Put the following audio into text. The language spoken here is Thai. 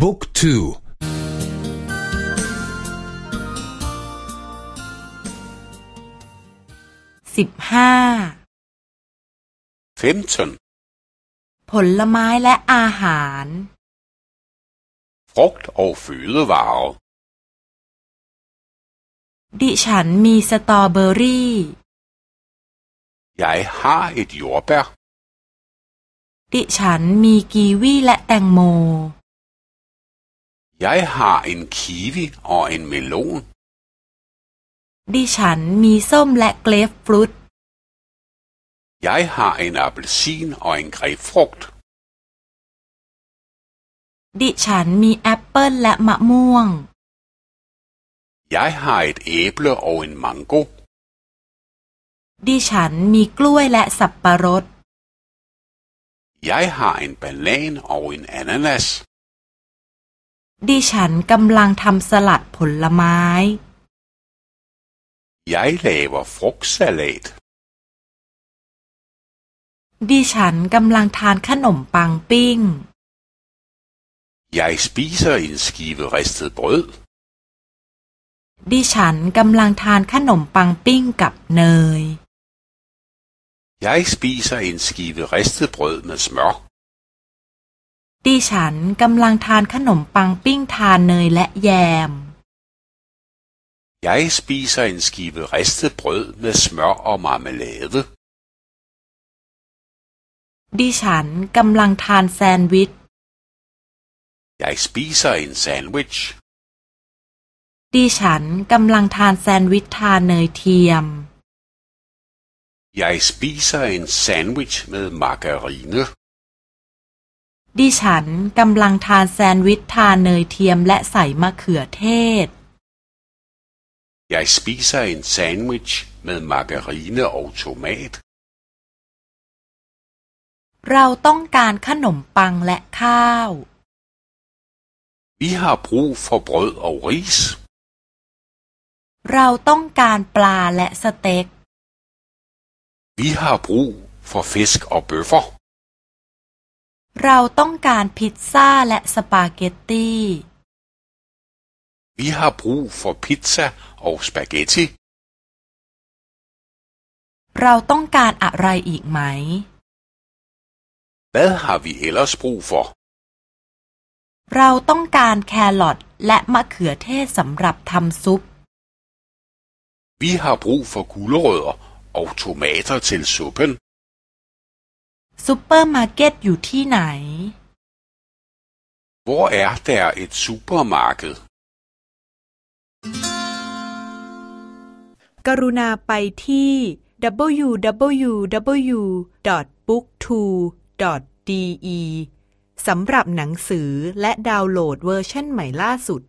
บุ๊กทูสิบห้าผลไม้และอาหาร frugt og fødevarer ดิฉันมีสตรอเบอรี่ Jeg har et jordbær ดิฉันมีกีวีและแตงโม Jeg har en kiwi og en melon ดิฉันมีส้มและเกรฟฟรุต Jeg har en appelsin og en grapefrugt ดิฉันมีแอปเปิลและมะม่วง Jeg har et æble og en mango ดิฉันมีกล้วยและสับปะรด Jeg har en banan og en ananas ดิฉันกำลังทำสลัดผลไม้ Jeg laver frugtsalat ดิฉันกำลังทานขนมปังปิ้ง Jeg spiser en skive ristet brød ดิฉันกำลังทานขนมปังปิ้งกับเนย Jeg spiser en skive ristet brød med smør ดิฉันกำลังทานขนมปังปิ้งทานเนยและแยม Jeg spiser en skive ristet brød med smør og marmelade ดิฉันกำลังทานแซนด์วิช Jeg spiser en sandwich ดิฉันกำลังทานแซนด์วิชทานเนยเทียม Jeg spiser en sandwich med margarine ดิฉันกำลังทานแซนด์วิชทานเนยเทียมและใส่มะเขือเทศ Jeg spiser en sandwich med margarine og tomat เราต้องการขนมปังและข้าว Vi har brug for brød og ris เราต้องการปลาและสเต็ก Vi har brug for fisk og bøffer เราต้องการพิซซ่าและสปาเกตตี Vi har brug for pizza og spaghetti เราต้องการอะไรอีกไหม Hvad har vi ellers brug for เราต้องการแครอทและมะเขือเทศสำหรับทำซุป Vi har brug for gulerødder og tomater til suppen ซูเปอร์มาร์เก็ตอยู่ที่ไหน Hvor er der et supermarked กรุณาไปที่ www.booktwo.de สำหรับหนังสือและดาวน์โหลดเวอร์ชันใหม่ล่าสุด